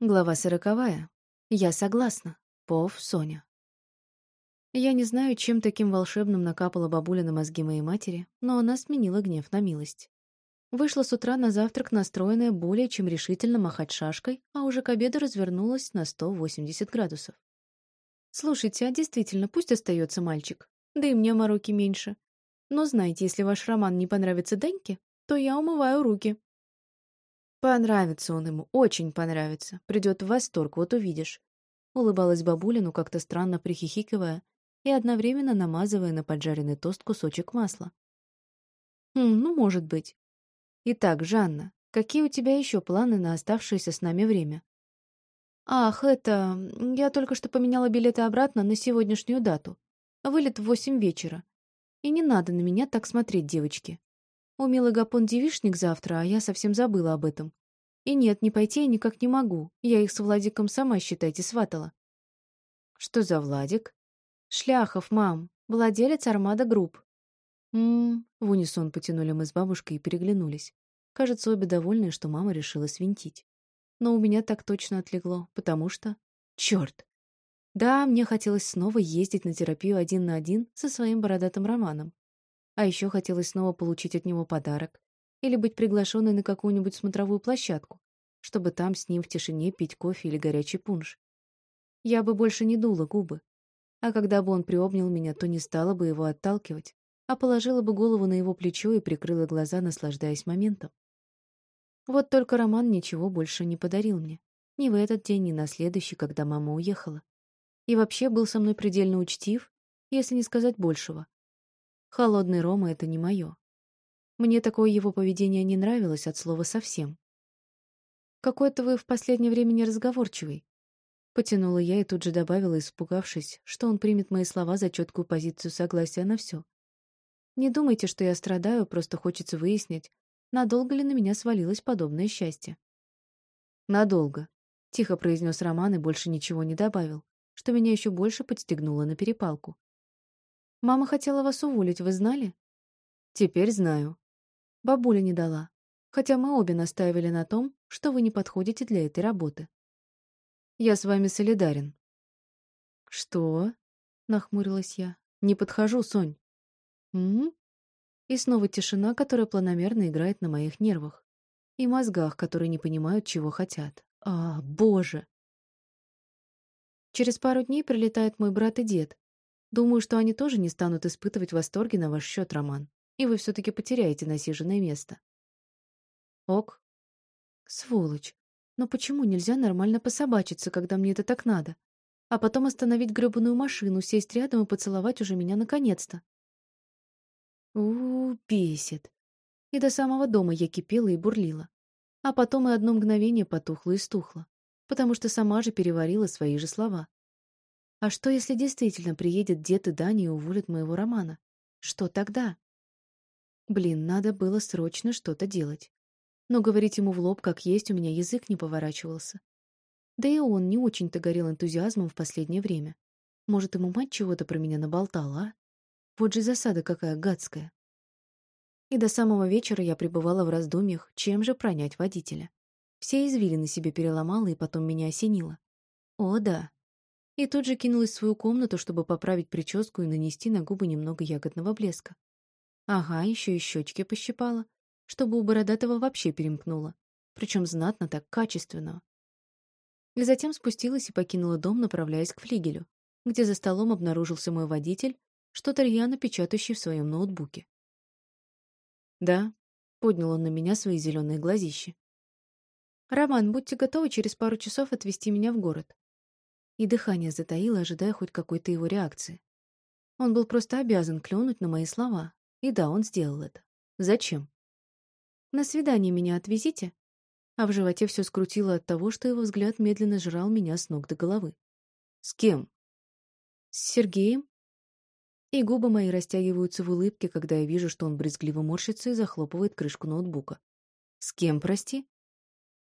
Глава сороковая. Я согласна. Пов Соня. Я не знаю, чем таким волшебным накапала бабуля на мозги моей матери, но она сменила гнев на милость. Вышла с утра на завтрак, настроенная более чем решительно махать шашкой, а уже к обеду развернулась на 180 градусов. «Слушайте, а действительно, пусть остается мальчик. Да и мне мороки меньше. Но знайте, если ваш роман не понравится Даньке, то я умываю руки». Понравится он ему, очень понравится. Придет в восторг, вот увидишь. Улыбалась бабуля, ну как-то странно прихихикивая и одновременно намазывая на поджаренный тост кусочек масла. Хм, ну, может быть. Итак, Жанна, какие у тебя еще планы на оставшееся с нами время? Ах, это... Я только что поменяла билеты обратно на сегодняшнюю дату. Вылет в восемь вечера. И не надо на меня так смотреть, девочки. У Милы Гапон девишник завтра, а я совсем забыла об этом. И нет, не пойти я никак не могу. Я их с Владиком сама, считайте, сватала. Что за Владик? Шляхов, мам. Владелец Армада Групп. Ммм, в унисон потянули мы с бабушкой и переглянулись. Кажется, обе довольны, что мама решила свинтить. Но у меня так точно отлегло, потому что... Чёрт! Да, мне хотелось снова ездить на терапию один на один со своим бородатым романом. А еще хотелось снова получить от него подарок или быть приглашенной на какую-нибудь смотровую площадку, чтобы там с ним в тишине пить кофе или горячий пунш. Я бы больше не дула губы. А когда бы он приобнял меня, то не стала бы его отталкивать, а положила бы голову на его плечо и прикрыла глаза, наслаждаясь моментом. Вот только Роман ничего больше не подарил мне. Ни в этот день, ни на следующий, когда мама уехала. И вообще был со мной предельно учтив, если не сказать большего. Холодный Рома — это не мое. Мне такое его поведение не нравилось от слова совсем. «Какой-то вы в последнее время неразговорчивый», — потянула я и тут же добавила, испугавшись, что он примет мои слова за четкую позицию согласия на все. «Не думайте, что я страдаю, просто хочется выяснить, надолго ли на меня свалилось подобное счастье». «Надолго», — тихо произнес Роман и больше ничего не добавил, что меня еще больше подстегнуло на перепалку. Мама хотела вас уволить, вы знали? Теперь знаю. Бабуля не дала. Хотя мы обе настаивали на том, что вы не подходите для этой работы. Я с вами солидарен. Что? Нахмурилась я. Не подхожу, Сонь. М? И снова тишина, которая планомерно играет на моих нервах. И мозгах, которые не понимают, чего хотят. А, боже! Через пару дней прилетает мой брат и дед, Думаю, что они тоже не станут испытывать восторги на ваш счет, Роман, и вы все-таки потеряете насиженное место. Ок. Сволочь. Но почему нельзя нормально пособачиться, когда мне это так надо? А потом остановить гребаную машину, сесть рядом и поцеловать уже меня наконец-то? у, -у, бесит. И до самого дома я кипела и бурлила. А потом и одно мгновение потухло и стухло, потому что сама же переварила свои же слова. А что, если действительно приедет дед и Даня и уволит моего Романа? Что тогда? Блин, надо было срочно что-то делать. Но говорить ему в лоб, как есть, у меня язык не поворачивался. Да и он не очень-то горел энтузиазмом в последнее время. Может, ему мать чего-то про меня наболтала, а? Вот же засада какая гадская. И до самого вечера я пребывала в раздумьях, чем же пронять водителя. Все извилины себе переломала и потом меня осенило. О, да, и тут же кинулась в свою комнату, чтобы поправить прическу и нанести на губы немного ягодного блеска. Ага, еще и щечки пощипала, чтобы у бородатого вообще перемкнуло, причем знатно так качественно. И затем спустилась и покинула дом, направляясь к флигелю, где за столом обнаружился мой водитель, что-то рьяно печатающий в своем ноутбуке. «Да», — поднял он на меня свои зеленые глазищи. «Роман, будьте готовы через пару часов отвезти меня в город и дыхание затаило, ожидая хоть какой-то его реакции. Он был просто обязан клюнуть на мои слова. И да, он сделал это. Зачем? «На свидание меня отвезите?» А в животе все скрутило от того, что его взгляд медленно жрал меня с ног до головы. «С кем?» «С Сергеем?» И губы мои растягиваются в улыбке, когда я вижу, что он брезгливо морщится и захлопывает крышку ноутбука. «С кем, прости?»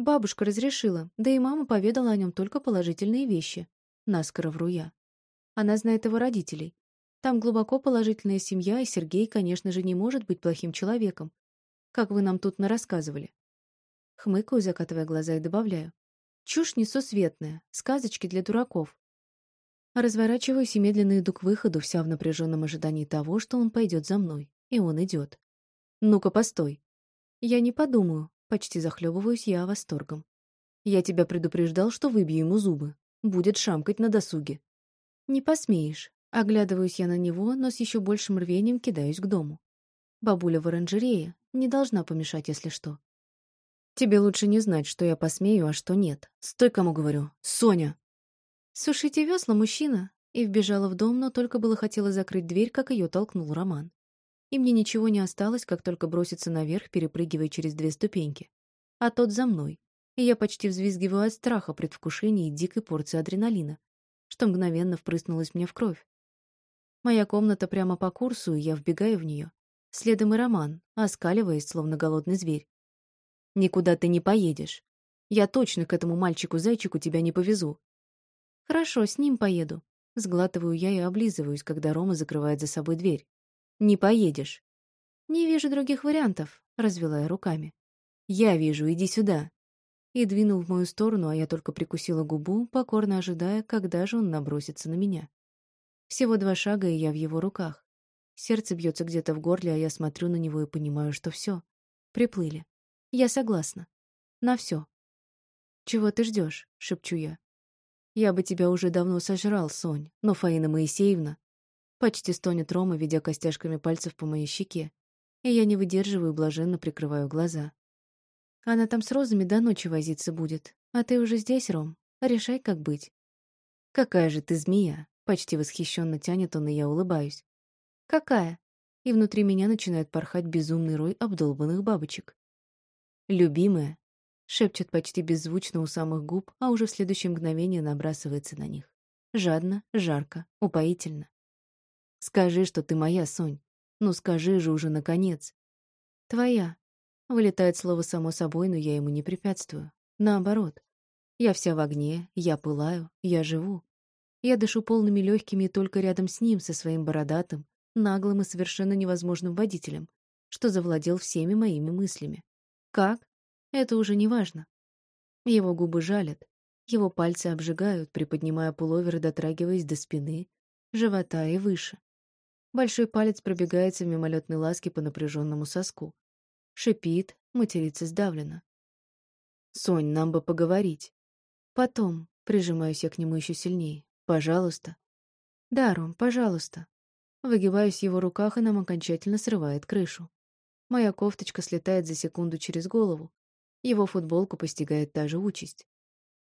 Бабушка разрешила, да и мама поведала о нем только положительные вещи. Наскоро вру я. Она знает его родителей. Там глубоко положительная семья, и Сергей, конечно же, не может быть плохим человеком. Как вы нам тут нарассказывали. Хмыкаю, закатывая глаза, и добавляю. Чушь несусветная, сказочки для дураков. Разворачиваюсь и медленно иду к выходу, вся в напряженном ожидании того, что он пойдет за мной. И он идет. Ну-ка, постой. Я не подумаю, почти захлебываюсь я восторгом. Я тебя предупреждал, что выбью ему зубы. Будет шамкать на досуге. Не посмеешь. Оглядываюсь я на него, но с еще большим рвением кидаюсь к дому. Бабуля в оранжерее не должна помешать, если что. Тебе лучше не знать, что я посмею, а что нет. Стой, кому говорю. Соня! Сушите весла, мужчина. И вбежала в дом, но только было хотела закрыть дверь, как ее толкнул Роман. И мне ничего не осталось, как только броситься наверх, перепрыгивая через две ступеньки. А тот за мной. И я почти взвизгиваю от страха, предвкушения и дикой порции адреналина что мгновенно впрыснулось мне в кровь. Моя комната прямо по курсу, и я вбегаю в нее. Следом и Роман, оскаливаясь, словно голодный зверь. «Никуда ты не поедешь. Я точно к этому мальчику-зайчику тебя не повезу». «Хорошо, с ним поеду». Сглатываю я и облизываюсь, когда Рома закрывает за собой дверь. «Не поедешь». «Не вижу других вариантов», — развела я руками. «Я вижу, иди сюда» и двинул в мою сторону, а я только прикусила губу, покорно ожидая, когда же он набросится на меня. Всего два шага, и я в его руках. Сердце бьется где-то в горле, а я смотрю на него и понимаю, что все. Приплыли. Я согласна. На все. «Чего ты ждешь? шепчу я. «Я бы тебя уже давно сожрал, Сонь, но Фаина Моисеевна...» Почти стонет Рома, ведя костяшками пальцев по моей щеке, и я не выдерживаю, блаженно прикрываю глаза. Она там с розами до ночи возиться будет. А ты уже здесь, Ром. Решай, как быть. Какая же ты змея. Почти восхищенно тянет он, и я улыбаюсь. Какая? И внутри меня начинает порхать безумный рой обдолбанных бабочек. Любимая. Шепчет почти беззвучно у самых губ, а уже в следующее мгновение набрасывается на них. Жадно, жарко, упоительно. Скажи, что ты моя, Сонь. Ну скажи же уже, наконец. Твоя, Вылетает слово само собой, но я ему не препятствую. Наоборот. Я вся в огне, я пылаю, я живу. Я дышу полными легкими только рядом с ним, со своим бородатым, наглым и совершенно невозможным водителем, что завладел всеми моими мыслями. Как? Это уже не важно. Его губы жалят, его пальцы обжигают, приподнимая пуловер и дотрагиваясь до спины, живота и выше. Большой палец пробегается в мимолетной ласке по напряженному соску. Шипит, матерится сдавленно. «Сонь, нам бы поговорить». «Потом», — прижимаюсь я к нему еще сильнее. «Пожалуйста». «Да, Ром, пожалуйста». Выгибаюсь в его руках, и нам окончательно срывает крышу. Моя кофточка слетает за секунду через голову. Его футболку постигает та же участь.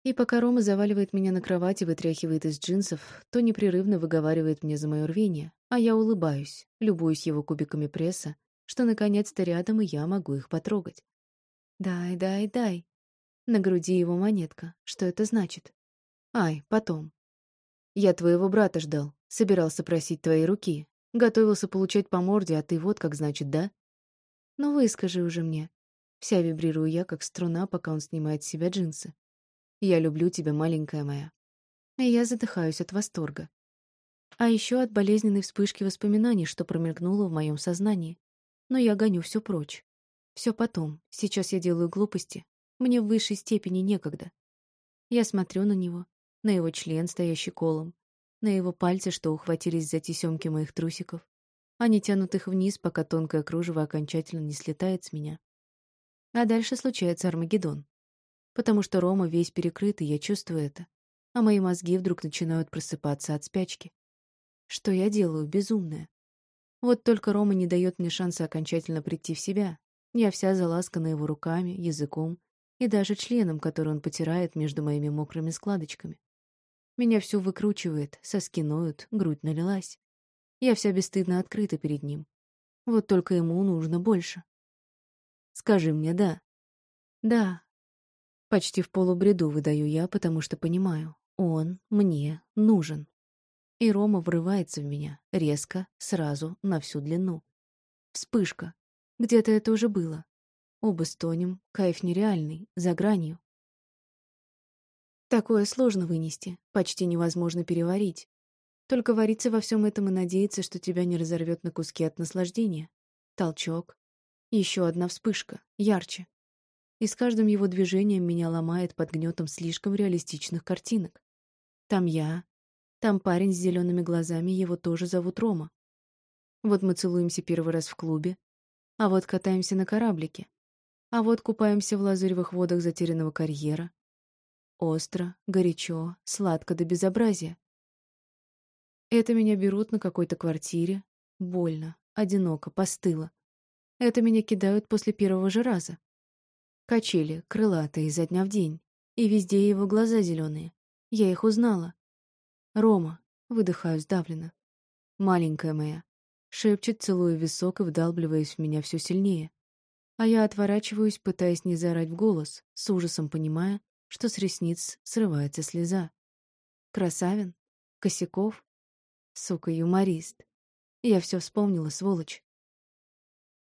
И пока Рома заваливает меня на кровать и вытряхивает из джинсов, то непрерывно выговаривает мне за мое рвение, а я улыбаюсь, любуюсь его кубиками пресса, что наконец-то рядом, и я могу их потрогать. «Дай, дай, дай». На груди его монетка. Что это значит? Ай, потом. Я твоего брата ждал. Собирался просить твоей руки. Готовился получать по морде, а ты вот как значит, да? Ну выскажи уже мне. Вся вибрирую я, как струна, пока он снимает с себя джинсы. Я люблю тебя, маленькая моя. И я задыхаюсь от восторга. А еще от болезненной вспышки воспоминаний, что промелькнуло в моем сознании но я гоню все прочь. Все потом. Сейчас я делаю глупости. Мне в высшей степени некогда. Я смотрю на него, на его член, стоящий колом, на его пальцы, что ухватились за тесемки моих трусиков. Они тянут их вниз, пока тонкое кружево окончательно не слетает с меня. А дальше случается Армагеддон. Потому что Рома весь перекрыт, и я чувствую это. А мои мозги вдруг начинают просыпаться от спячки. Что я делаю, безумное? Вот только Рома не дает мне шанса окончательно прийти в себя. Я вся заласкана его руками, языком и даже членом, который он потирает между моими мокрыми складочками. Меня всю выкручивает, соски ноют, грудь налилась. Я вся бесстыдно открыта перед ним. Вот только ему нужно больше. Скажи мне «да». «Да». Почти в полубреду выдаю я, потому что понимаю, он мне нужен. И Рома врывается в меня, резко, сразу, на всю длину. Вспышка. Где-то это уже было. Оба стонем, кайф нереальный, за гранью. Такое сложно вынести, почти невозможно переварить. Только вариться во всем этом и надеяться, что тебя не разорвет на куски от наслаждения. Толчок. Еще одна вспышка, ярче. и с каждым его движением меня ломает под гнетом слишком реалистичных картинок. Там я, там парень с зелеными глазами, его тоже зовут Рома. Вот мы целуемся первый раз в клубе, а вот катаемся на кораблике, а вот купаемся в лазуревых водах затерянного карьера. Остро, горячо, сладко до безобразия. Это меня берут на какой-то квартире. Больно, одиноко, постыло. Это меня кидают после первого же раза. Качели, крылатые, изо дня в день. И везде его глаза зеленые. Я их узнала. «Рома», — выдыхаю сдавленно. «Маленькая моя», — шепчет, целуя висок и вдалбливаясь в меня все сильнее. А я отворачиваюсь, пытаясь не заорать в голос, с ужасом понимая, что с ресниц срывается слеза. Красавин? Косяков? Сука, юморист. Я все вспомнила, сволочь.